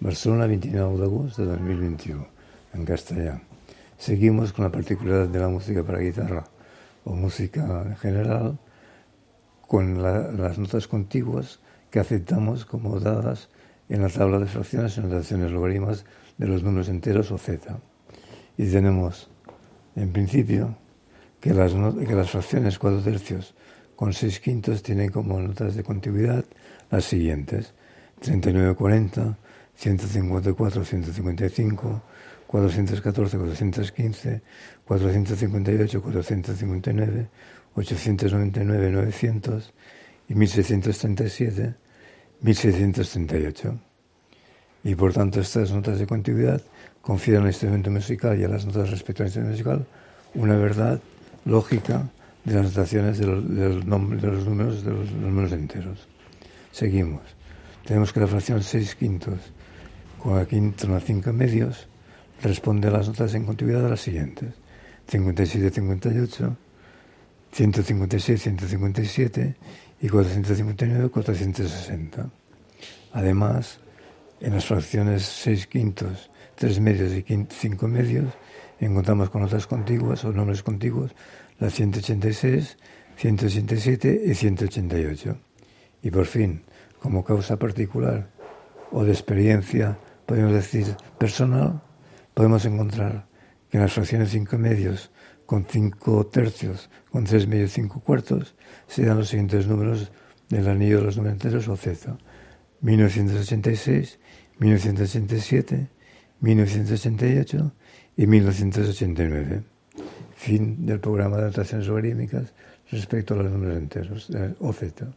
Barcelona, 29 d'agost de 2021, en castellà. Seguimos con la particularidad de la música para guitarra o música en general con la, las notas contiguas que aceptamos como dadas en la tabla de fracciones y notaciones logaritmas de los números enteros o z. Y tenemos, en principio, que las, que las fracciones 4 tercios con 6 quintos tienen como notas de contigüidad las siguientes. 39, 40, 154, 155, 414, 415, 458, 459, 899, 900 y 1637, 1638. Y por tanto estas notas de continuidad confieren al instrumento musical y a las notas respecto al instrumento musical una verdad lógica de las notaciones de los, de los, nombres, de los números de los, números enteros. Seguimos. Tenemos que la fracción 6 quintos una 5 medios responde a las notas en continuidad a las siguientes. 57, 58, 156, 157 y 459, 460. Además, en las fracciones 6 quintos, 3 medios y 5 medios, encontramos con notas contiguas o nombres contiguos las 186, 187 y 188. Y por fin, como causa particular o de experiencia, podemos decir personal, podemos encontrar que en las fracciones 5 medios con 5 tercios, con 3 medios y 5 cuartos, se dan los siguientes números del anillo de los números enteros o Z. 1986, 1987, 1988 y 1989. Fin del programa de notaciones logarítmicas respecto a los números enteros, eh, o Z.